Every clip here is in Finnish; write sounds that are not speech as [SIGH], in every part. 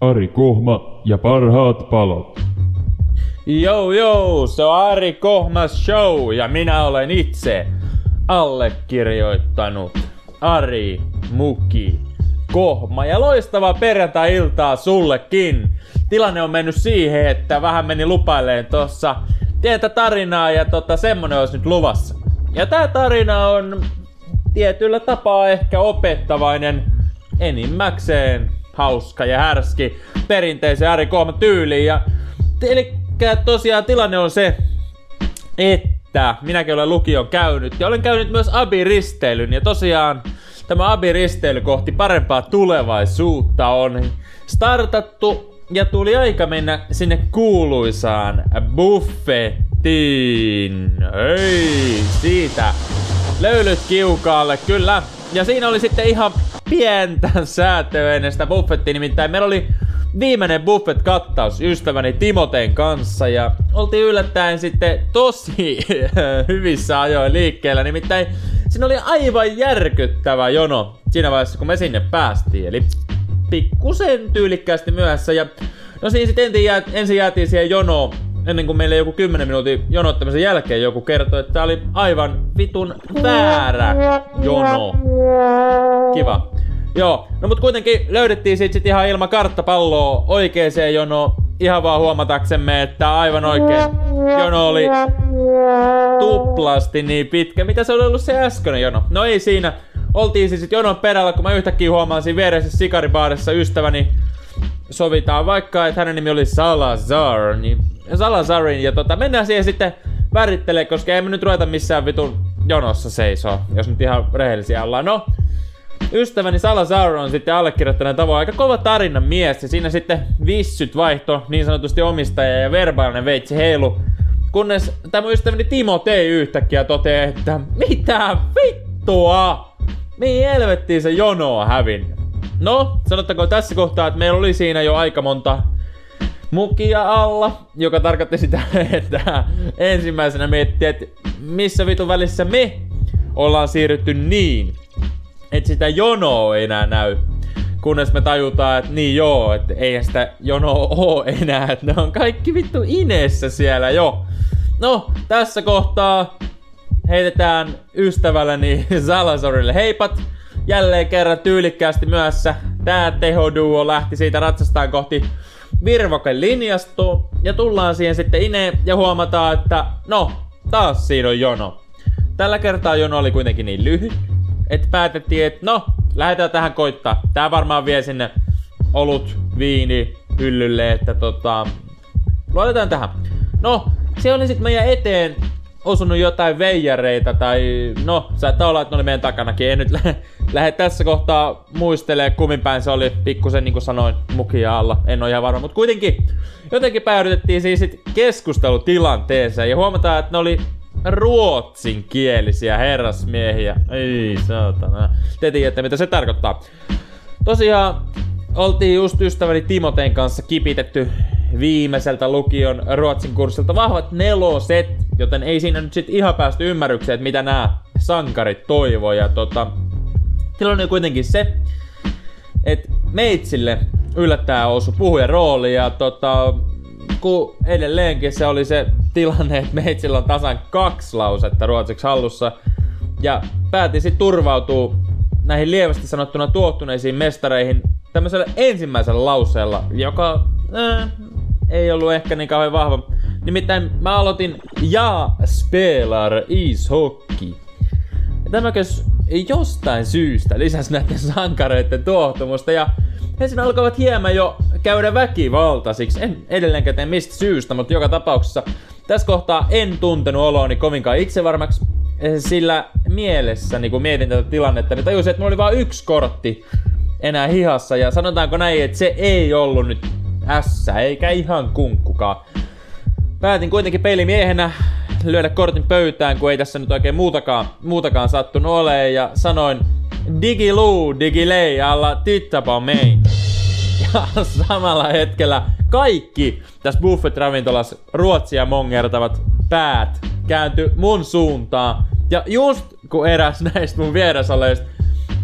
Ari Kohma ja parhaat palot. Joo joo, se on Ari Kohmas Show ja minä olen itse allekirjoittanut Ari Muki Kohma. Ja loistavaa perjantai-iltaa sullekin. Tilanne on mennyt siihen, että vähän meni lupailleen tossa tietä tarinaa ja tota, semmonen olisi nyt luvassa. Ja tää tarina on tietyllä tapaa ehkä opettavainen enimmäkseen hauska ja härski perinteisen Ari Kohma tyyliin. Ja, eli tosiaan tilanne on se, että minäkin olen lukion käynyt ja olen käynyt myös Abi-risteilyn ja tosiaan tämä Abi-risteily kohti parempaa tulevaisuutta on startattu ja tuli aika mennä sinne kuuluisaan buffettiin. Ei, siitä löylyt kiukaalle, kyllä. Ja siinä oli sitten ihan pientä [LAUGHS] sitä buffettia, nimittäin meillä oli viimeinen buffet-kattaus ystäväni Timoteen kanssa ja oltiin yllättäen sitten tosi [LAUGHS] hyvissä ajoin liikkeellä, nimittäin siinä oli aivan järkyttävä jono siinä vaiheessa kun me sinne päästiin, eli pikkusen tyylikkäästi myöhässä ja no siis sitten ensin jäätiin siihen jonoon ennen kuin meille joku 10 minuutin jonottamisen jälkeen joku kertoi, että tämä oli aivan vitun väärä jono. Kiva. Joo, no mut kuitenkin löydettiin sit, sit ihan ilman karttapalloa oikeeseen jono ihan vaan huomataksemme, että aivan oikein jono oli tuplasti niin pitkä. Mitä se oli ollut se äskeinen jono? No ei siinä. Oltiin siis jonon perällä, kun mä yhtäkkiä huomaan siinä vieressä sikaribaarissa ystäväni sovitaan vaikka, että hänen nimi oli Salazar, niin Salazarin ja tota, mennään siihen sitten värittelee, koska emme nyt ruveta missään vitun jonossa seisoo, jos nyt ihan rehellisiä ollaan. No, ystäväni Salazar on sitten allekirjoittaneen tavoin aika kova tarinan mies ja siinä sitten vissyt vaihto niin sanotusti omistaja ja verbaalinen veitsi heilu. Kunnes tämä ystäväni Timo tei yhtäkkiä toteaa, että mitä vittua? Mihin helvettiin se jono on hävinnyt? No, sanottako tässä kohtaa, että meillä oli siinä jo aika monta mukia alla, joka tarkoitti sitä, [LAUGHS] että ensimmäisenä miettii, että missä vitun välissä me ollaan siirrytty niin, että sitä jonoa ei enää näy. Kunnes me tajutaan, että niin joo, että eihän sitä jonoa oo enää, että ne on kaikki vittu ineessä siellä jo. No, tässä kohtaa heitetään ystävälleni [LAUGHS] Salazarille heipat. Jälleen kerran tyylikkäästi myössä tää tehoduo lähti siitä ratsastaan kohti Virvoken linjastoon ja tullaan siihen sitten Ine ja huomataan, että no, taas siinä on jono. Tällä kertaa jono oli kuitenkin niin lyhyt, että päätettiin, että no, lähdetään tähän koittaa. Tää varmaan vie sinne olut, viini, hyllylle, että tota, luotetaan tähän. No, se oli sitten meidän eteen osunut jotain veijareita tai no, saattaa olla, että ne oli meidän takanakin. En nyt lähde, tässä kohtaa muistelee kummin päin se oli pikkusen niin kuin sanoin mukia alla. En ole ihan varma, mutta kuitenkin jotenkin päädytettiin siis sit keskustelutilanteeseen ja huomataan, että ne oli ruotsinkielisiä herrasmiehiä. Ei saatana. Te tiedätte mitä se tarkoittaa. Tosiaan oltiin just ystäväni Timoteen kanssa kipitetty viimeiseltä lukion ruotsin kurssilta vahvat neloset, joten ei siinä nyt sit ihan päästy ymmärrykseen, että mitä nämä sankarit toivoo. Ja tota, tilanne on kuitenkin se, että meitsille yllättää osu puhujan rooli ja tota, kun edelleenkin se oli se tilanne, että meitsillä on tasan kaksi lausetta ruotsiksi hallussa ja päätin sitten turvautua näihin lievästi sanottuna tuottuneisiin mestareihin tämmöisellä ensimmäisellä lauseella, joka äh, ei ollut ehkä niin kauhean vahva. Nimittäin mä aloitin Ja spelar ishockey. Tämäkös jostain syystä lisäsi näiden sankareiden tuohtumusta ja he siinä alkoivat hieman jo käydä väkivaltaisiksi. En edelleenkään tee mistä syystä, mutta joka tapauksessa tässä kohtaa en tuntenut oloani kovinkaan itsevarmaksi, sillä mielessä niin kun mietin tätä tilannetta, niin tajusin, että mulla oli vain yksi kortti enää hihassa ja sanotaanko näin, että se ei ollut nyt ässä, eikä ihan kunkkukaan. Päätin kuitenkin peilimiehenä lyödä kortin pöytään, kun ei tässä nyt oikein muutakaan, muutakaan sattunut ole ja sanoin Digiluu, digilei alla tittapa main. Ja [LAUGHS] samalla hetkellä kaikki tässä buffet-ravintolassa ruotsia mongertavat päät kääntyi mun suuntaan. Ja just kun eräs [LAUGHS] näistä mun vieressä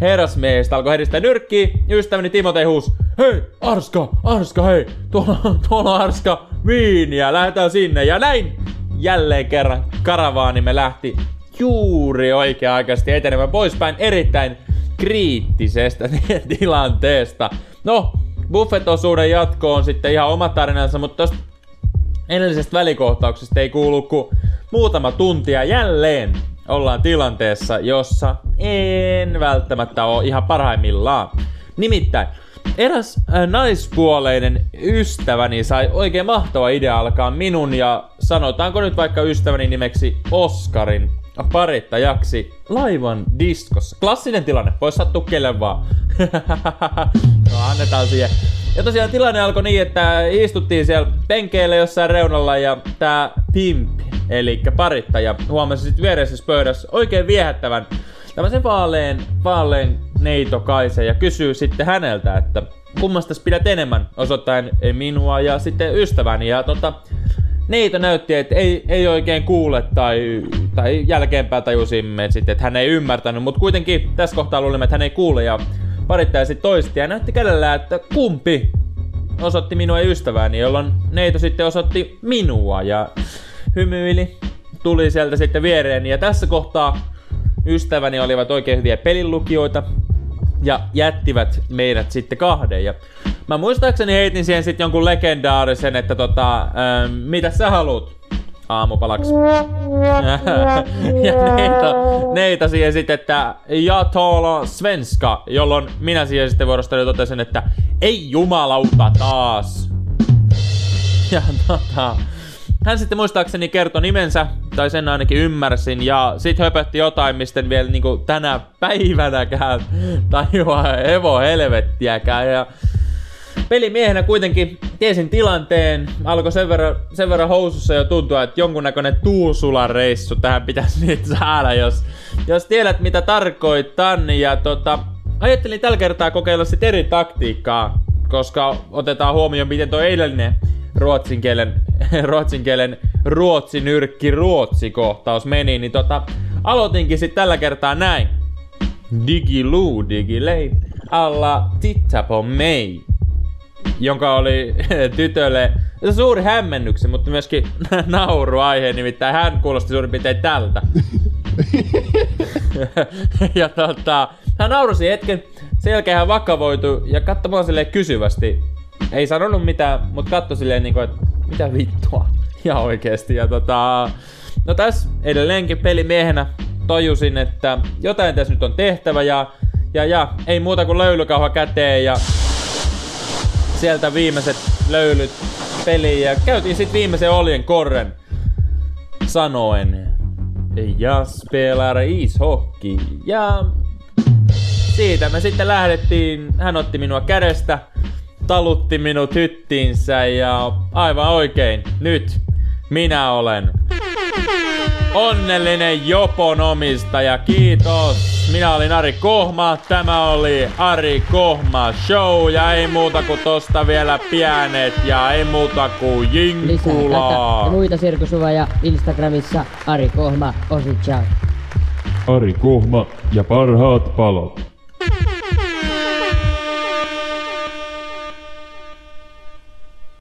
herrasmiehistä alkoi heristää nyrkkiä, ystäväni Timo Tehus hei, Arska, Arska, hei, tuolla, tuolla Arska viiniä, lähdetään sinne. Ja näin jälleen kerran karavaanimme lähti juuri oikea-aikaisesti etenemään poispäin erittäin kriittisestä [LAUGHS] tilanteesta. No, buffet-osuuden jatko on sitten ihan oma tarinansa, mutta tosta edellisestä välikohtauksesta ei kuulu kuin muutama tuntia jälleen ollaan tilanteessa, jossa en välttämättä ole ihan parhaimmillaan. Nimittäin, eräs äh, naispuoleinen ystäväni sai oikein mahtava idea alkaa minun ja sanotaanko nyt vaikka ystäväni nimeksi Oskarin parittajaksi laivan diskossa. Klassinen tilanne, voisi sattua kelle vaan. [LAUGHS] no annetaan siihen. Ja tosiaan tilanne alkoi niin, että istuttiin siellä penkeillä jossain reunalla ja tää pimp, eli parittaja, huomasi sitten viereisessä pöydässä oikein viehättävän tämmöisen vaaleen, vaaleen neitokaisen ja kysyy sitten häneltä, että kummasta pidät enemmän osoittain minua ja sitten ystäväni. Ja tota, Neito näytti, että ei, ei oikein kuule tai, tai jälkeenpäin tajusimme sitten, että hän ei ymmärtänyt, mutta kuitenkin tässä kohtaa luulimme, että hän ei kuule ja parittaja sitten toisti ja näytti kädellä, että kumpi osoitti minua ystävääni, jolloin Neito sitten osoitti minua ja hymyili, tuli sieltä sitten viereeni ja tässä kohtaa ystäväni olivat oikein hyviä pelinlukijoita ja jättivät meidät sitten kahden. Ja mä muistaakseni heitin siihen sitten jonkun legendaarisen, että tota, ähm, mitä sä haluut aamupalaksi. [LAUGHS] ja neita, neita siihen sitten, että ja tuolla svenska, jolloin minä siihen sitten vuorostani totesin, että ei jumalauta taas. [LAUGHS] Ja tota, hän sitten muistaakseni kertoi nimensä, tai sen ainakin ymmärsin, ja sit höpötti jotain, mistä vielä niinku tänä päivänäkään [LAUGHS] tajua evo helvettiäkään. Ja pelimiehenä kuitenkin tiesin tilanteen, alkoi sen verran, sen verran housussa jo tuntua, että jonkunnäköinen Tuusulan-reissu tähän pitäisi nyt saada, jos, jos tiedät mitä tarkoitan. Ja tota, ajattelin tällä kertaa kokeilla sitten eri taktiikkaa, koska otetaan huomioon, miten tuo eilinen ruotsin kielen, [LAUGHS] ruotsin kielen ruotsinyrkki ruotsi-kohtaus meni, niin tota, aloitinkin sitten tällä kertaa näin. Digiloo, digilei, alla titta mig. Jonka oli [LAUGHS] tytölle suuri hämmennyksen, mutta myöskin [LAUGHS] nauruaihe, nimittäin hän kuulosti suurin piirtein tältä. ja tota, hän naurasi hetken, sen jälkeen hän vakavoitui ja katsoi mua silleen kysyvästi ei sanonut mitään, mutta katso silleen niinku, että mitä vittua. Ja oikeesti. Ja tota, no tässä edelleenkin pelimiehenä tojusin, että jotain tässä nyt on tehtävä ja, ja, ja ei muuta kuin löylykauha käteen ja sieltä viimeiset löylyt peliin. Ja käytiin sitten viimeisen oljen korren sanoen. Ja spelar ishockey. Ja siitä me sitten lähdettiin, hän otti minua kädestä talutti minut hyttiinsä ja aivan oikein, nyt minä olen onnellinen Jopon omistaja. Kiitos. Minä olin Ari Kohma. Tämä oli Ari Kohma Show. Ja ei muuta kuin tosta vielä pienet. Ja ei muuta kuin jinkulaa. Muita sirkusuvaja Instagramissa Ari Kohma Official. Ari Kohma ja parhaat palot.